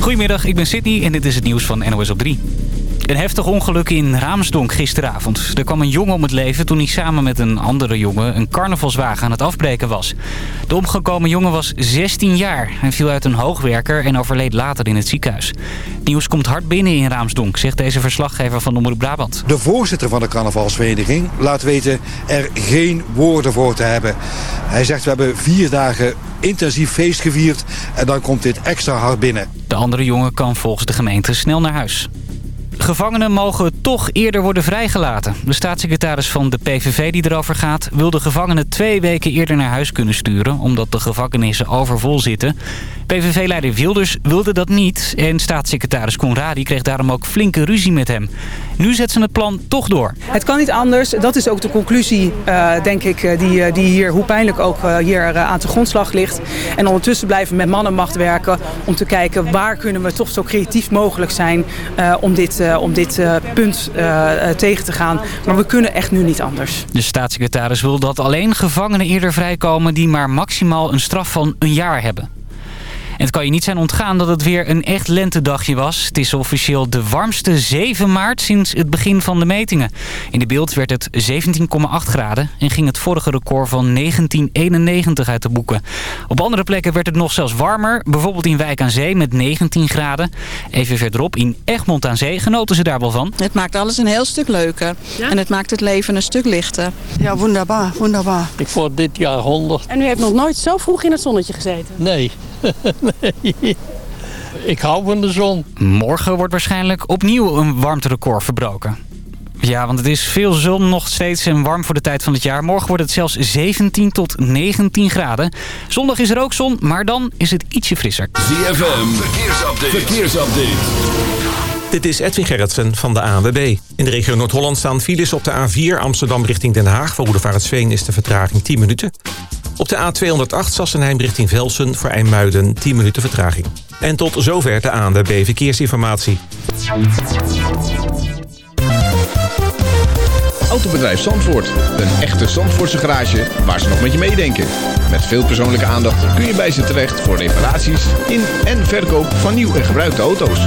Goedemiddag, ik ben Sydney en dit is het nieuws van NOS op 3. Een heftig ongeluk in Raamsdonk gisteravond. Er kwam een jongen om het leven toen hij samen met een andere jongen een carnavalswagen aan het afbreken was. De omgekomen jongen was 16 jaar. Hij viel uit een hoogwerker en overleed later in het ziekenhuis. Het nieuws komt hard binnen in Raamsdonk, zegt deze verslaggever van Omroep Brabant. De voorzitter van de carnavalsvereniging laat weten er geen woorden voor te hebben. Hij zegt we hebben vier dagen intensief feest gevierd en dan komt dit extra hard binnen. De andere jongen kan volgens de gemeente snel naar huis. Gevangenen mogen toch eerder worden vrijgelaten. De staatssecretaris van de PVV die erover gaat... wil de gevangenen twee weken eerder naar huis kunnen sturen... omdat de gevangenissen overvol zitten. PVV-leider Wilders wilde dat niet... en staatssecretaris Conradi kreeg daarom ook flinke ruzie met hem. Nu zet ze het plan toch door. Het kan niet anders. Dat is ook de conclusie, uh, denk ik, uh, die, uh, die hier, hoe pijnlijk ook hier aan de grondslag ligt. En ondertussen blijven met mannenmacht werken... om te kijken waar kunnen we toch zo creatief mogelijk zijn... om dit om dit uh, punt uh, tegen te gaan. Maar we kunnen echt nu niet anders. De staatssecretaris wil dat alleen gevangenen eerder vrijkomen... die maar maximaal een straf van een jaar hebben. En het kan je niet zijn ontgaan dat het weer een echt lentedagje was. Het is officieel de warmste 7 maart sinds het begin van de metingen. In de beeld werd het 17,8 graden en ging het vorige record van 1991 uit de boeken. Op andere plekken werd het nog zelfs warmer. Bijvoorbeeld in Wijk aan Zee met 19 graden. Even verderop in Egmond aan Zee genoten ze daar wel van. Het maakt alles een heel stuk leuker. Ja? En het maakt het leven een stuk lichter. Ja, wonderbaar, wonderbaar. Ik word dit jaar 100. En u heeft nog nooit zo vroeg in het zonnetje gezeten? Nee. nee. Ik hou van de zon. Morgen wordt waarschijnlijk opnieuw een warmterecord verbroken. Ja, want het is veel zon nog steeds en warm voor de tijd van het jaar. Morgen wordt het zelfs 17 tot 19 graden. Zondag is er ook zon, maar dan is het ietsje frisser. ZFM, verkeersupdate. verkeersupdate. Dit is Edwin Gerritsen van de ANWB. In de regio Noord-Holland staan files op de A4 Amsterdam richting Den Haag. Voor Roedevaartsveen is de vertraging 10 minuten. Op de A208 Sassenheim richting Velsen voor IJmuiden 10 minuten vertraging. En tot zover de ANWB Verkeersinformatie. Autobedrijf Zandvoort. Een echte Zandvoortse garage waar ze nog met je meedenken. Met veel persoonlijke aandacht kun je bij ze terecht voor reparaties in en verkoop van nieuw en gebruikte auto's.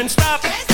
and stop.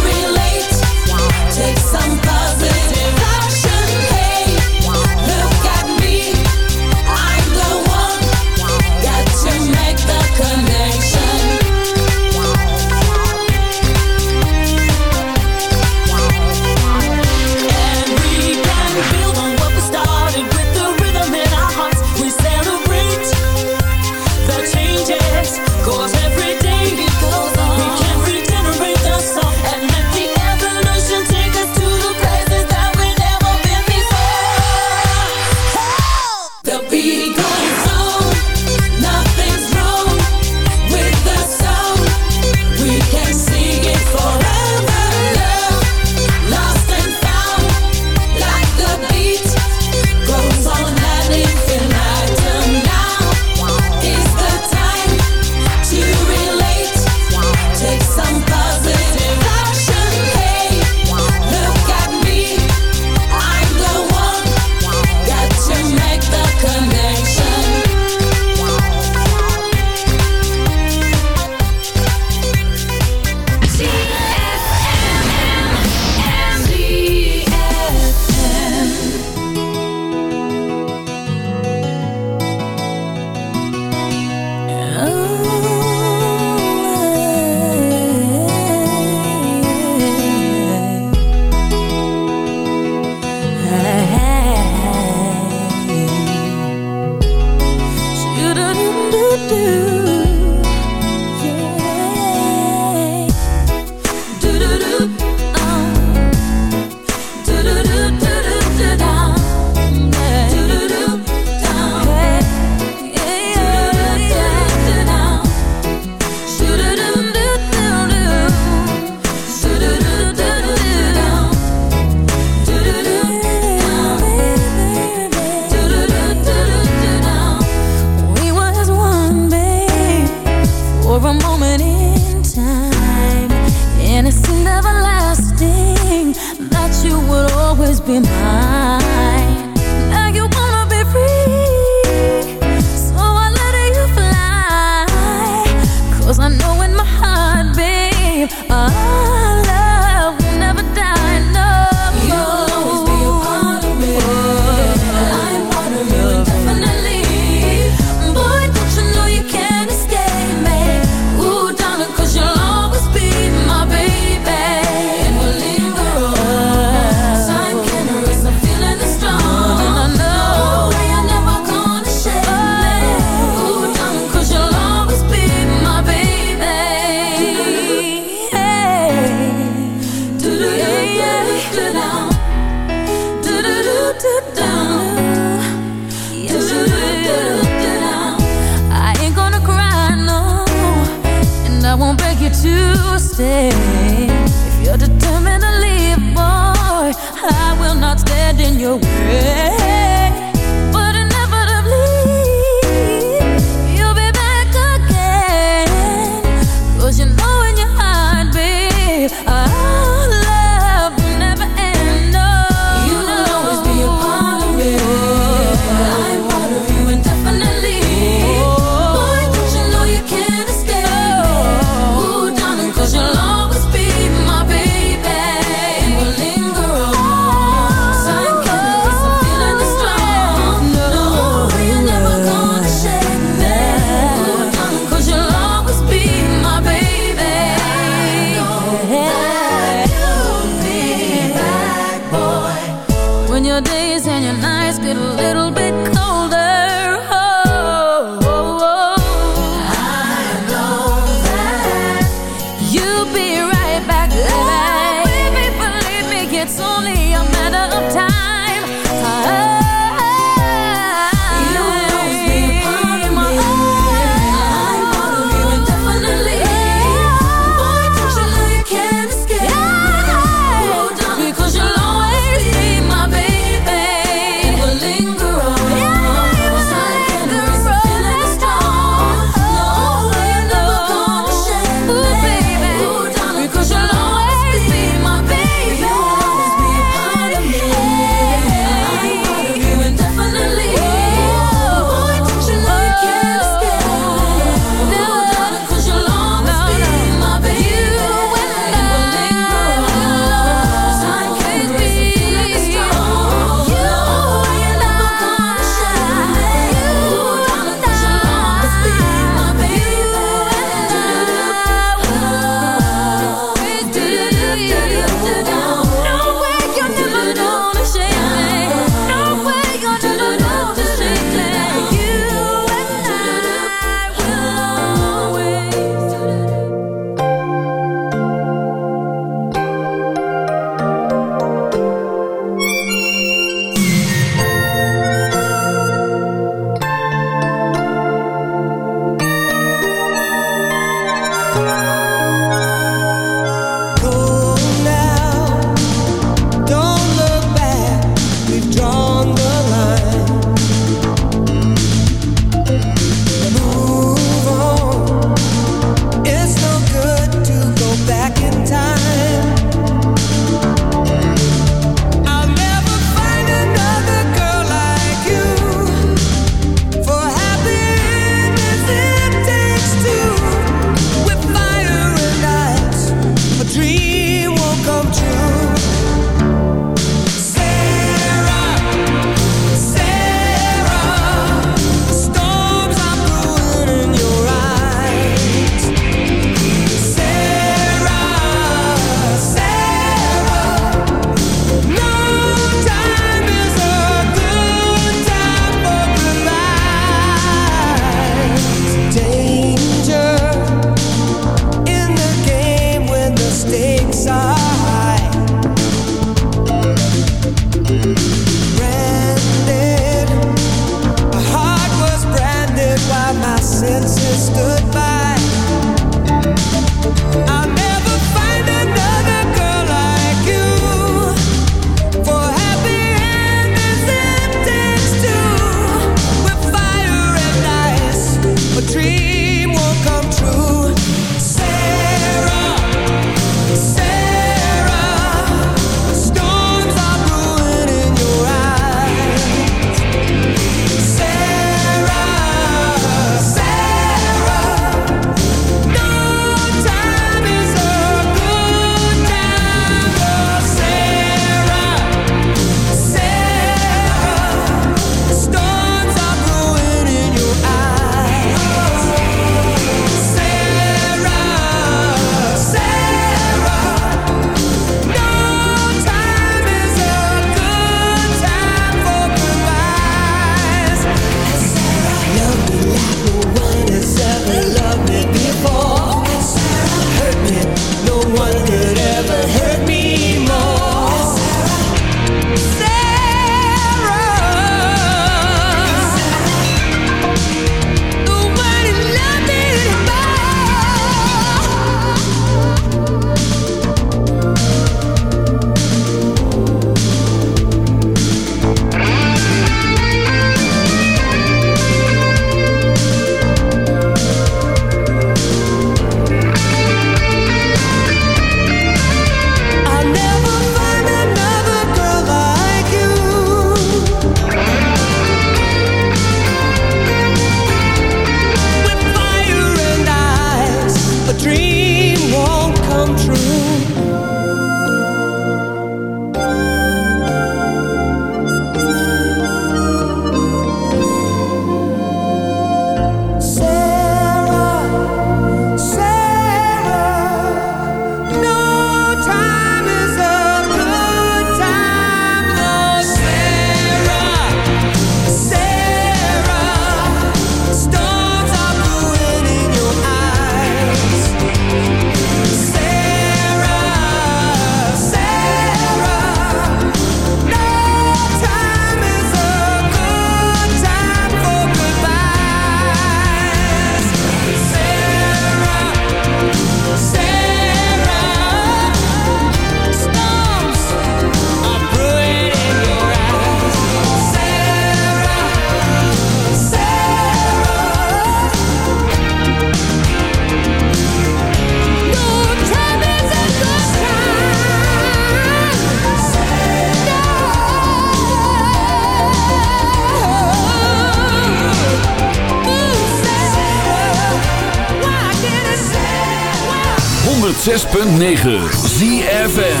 106.9 ZFN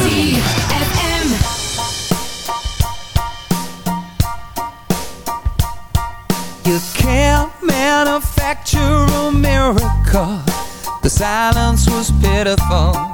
You can't manufacture a miracle. The silence was pitiful.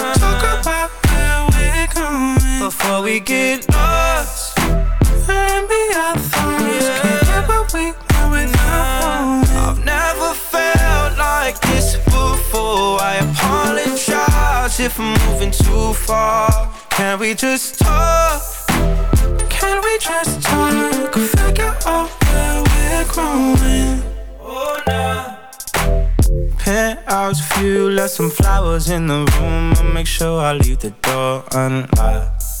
Before we get lost. And be our thoughts. Can't get what we want without knowing. I've never felt like this before. I apologize if I'm moving too far. Can we just talk? Can we just talk? Figure out where we're growing. Oh, nah. Penthouse view, left some flowers in the room. I'll make sure I leave the door unlocked.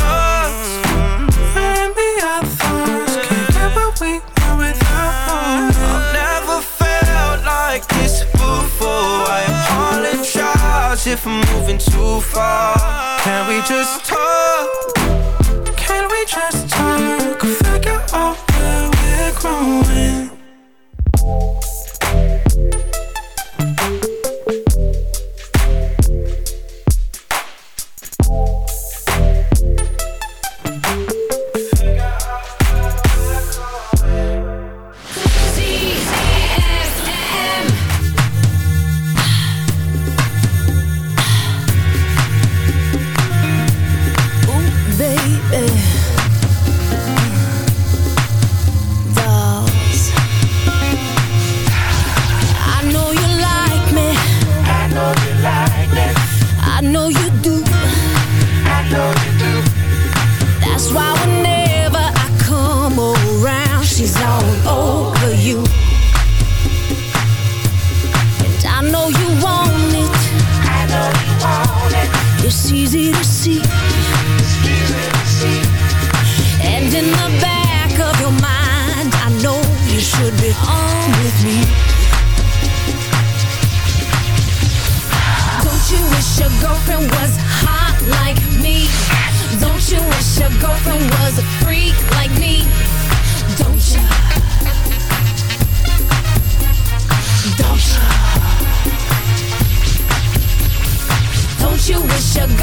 far. Can we just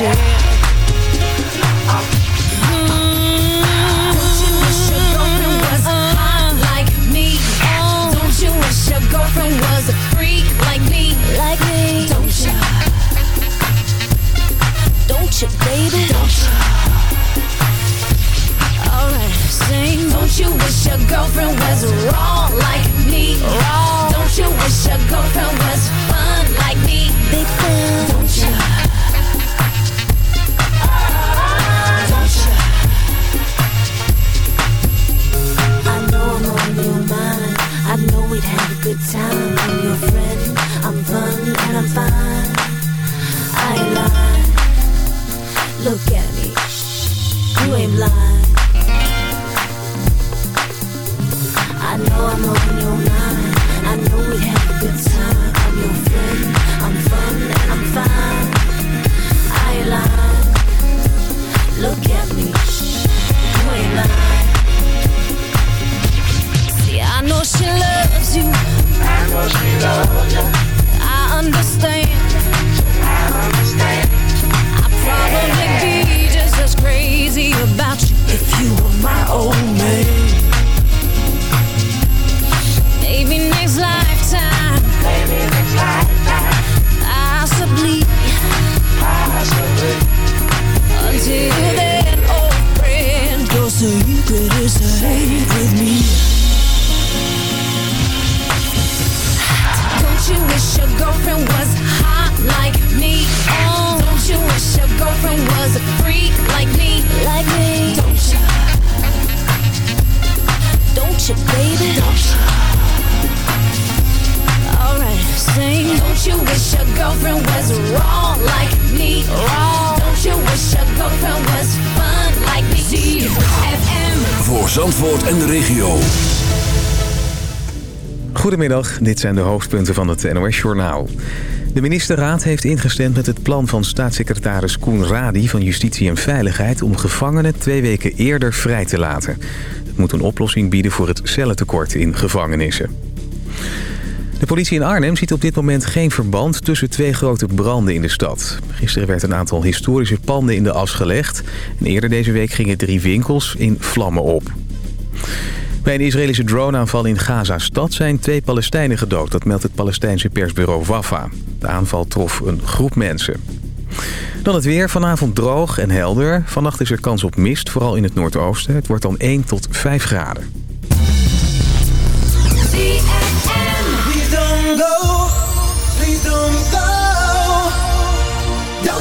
Your girlfriend was a like me? Don't you wish your girlfriend was a freak like me? Like me? Don't you? Don't you, baby? Don't you? Alright, sing. Don't you wish your girlfriend was wrong like me? Wrong. Don't you wish your girlfriend And that I'm fine. I ain't lying. Look at me, you ain't blind. I know I'm on your mind. I know we had a good time. I'm your friend. I'm fun and I'm fine. I ain't lying. Look at me, you ain't lying. See, I know she loves you. I know she loves you. Understand. I'd be just as crazy about you if you were my man. Girlfriend was wrong like me? Wrong. Don't you wish your girlfriend was fun like me? ZFM. Voor Zandvoort en de regio. Goedemiddag, dit zijn de hoofdpunten van het NOS-journaal. De ministerraad heeft ingestemd met het plan van staatssecretaris Koen Radi van Justitie en Veiligheid... om gevangenen twee weken eerder vrij te laten. Het moet een oplossing bieden voor het cellentekort in gevangenissen. De politie in Arnhem ziet op dit moment geen verband tussen twee grote branden in de stad. Gisteren werd een aantal historische panden in de as gelegd. En eerder deze week gingen drie winkels in vlammen op. Bij een Israëlische droneaanval in Gaza-stad zijn twee Palestijnen gedood. Dat meldt het Palestijnse persbureau Wafa. De aanval trof een groep mensen. Dan het weer. Vanavond droog en helder. Vannacht is er kans op mist, vooral in het noordoosten. Het wordt dan 1 tot 5 graden.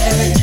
yeah.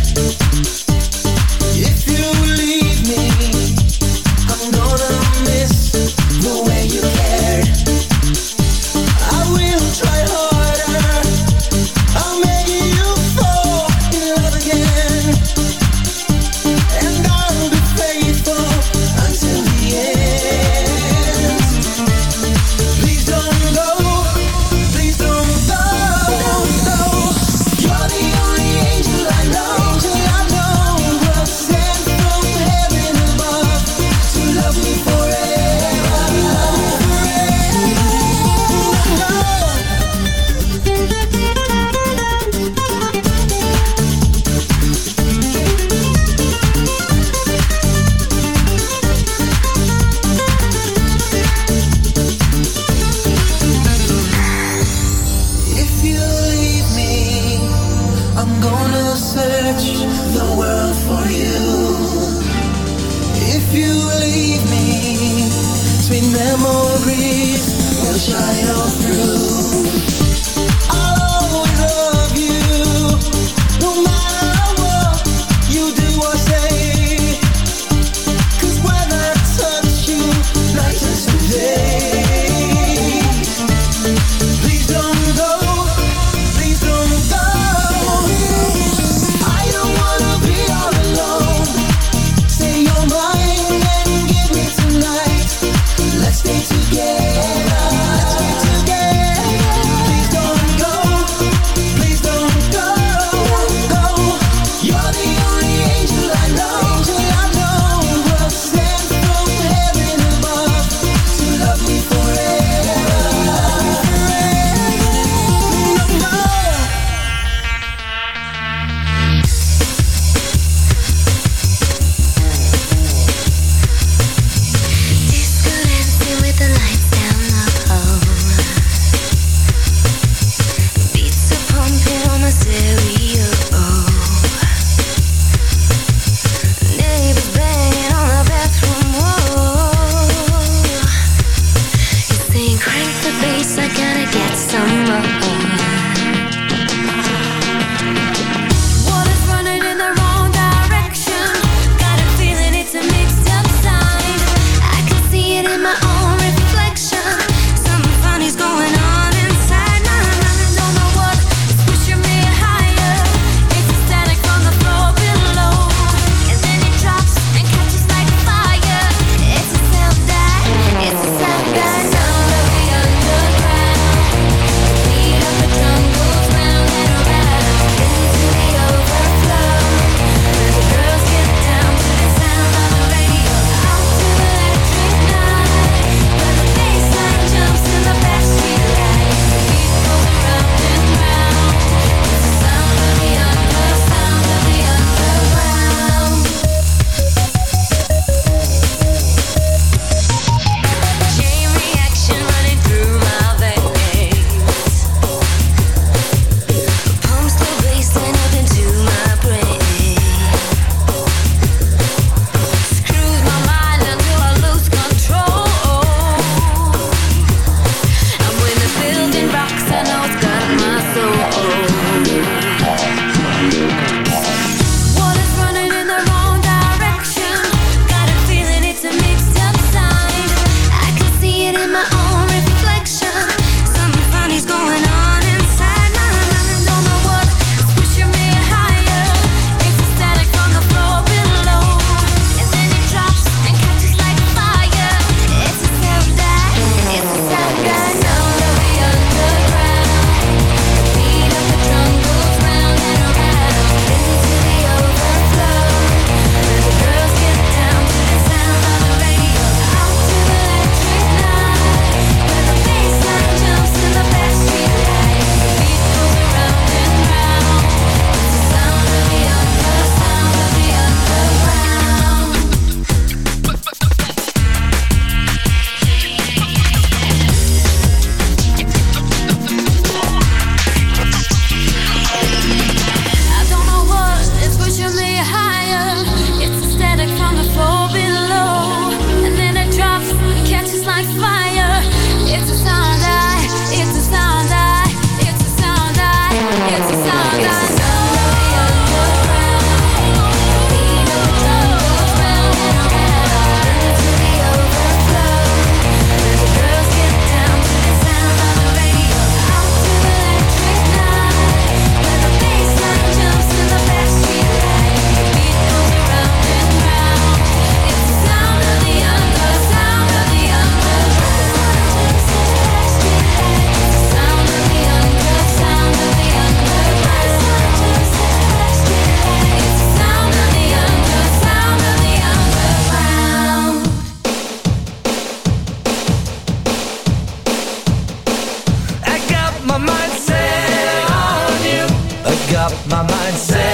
My mind set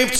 Dave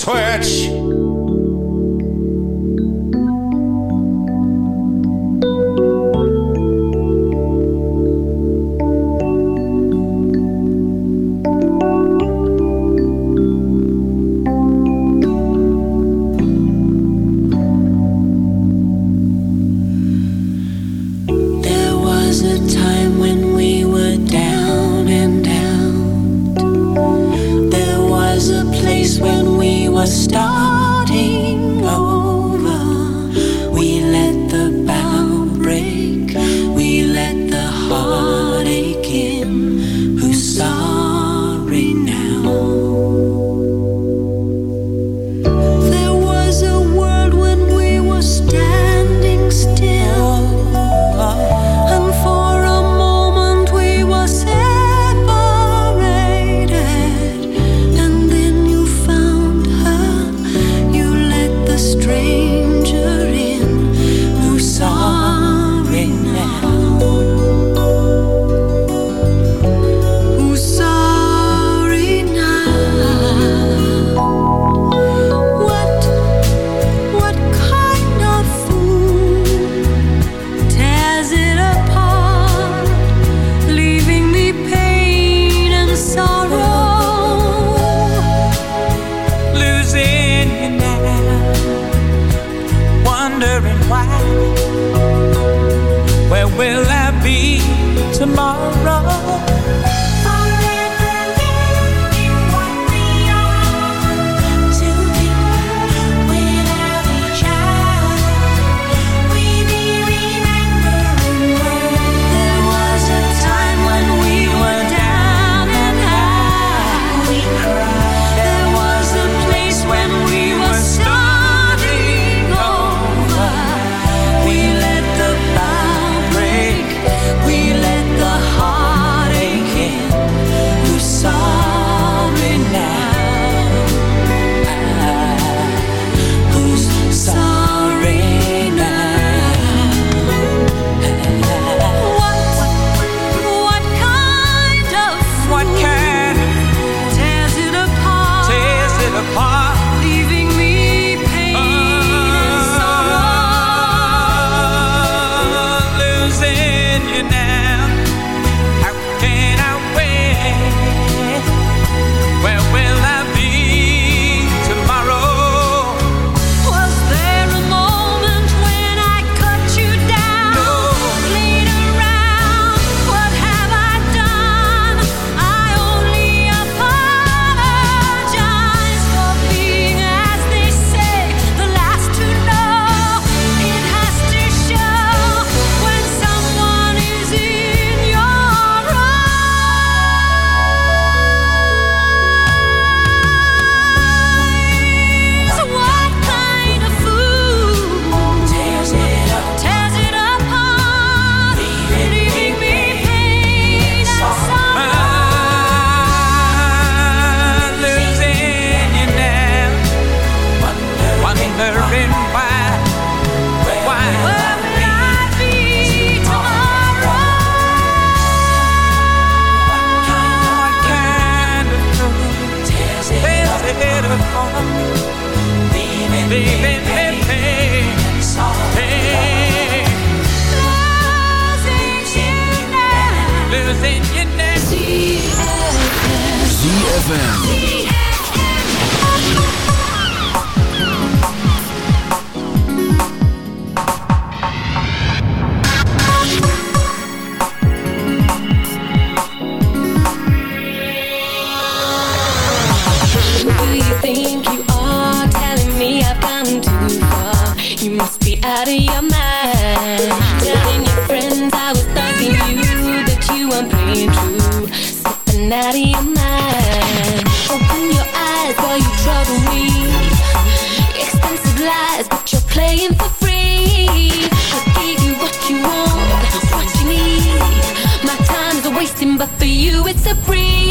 Supreme.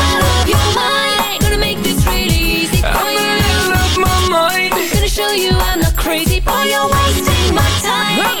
show you I'm not crazy, boy. You're wasting my time.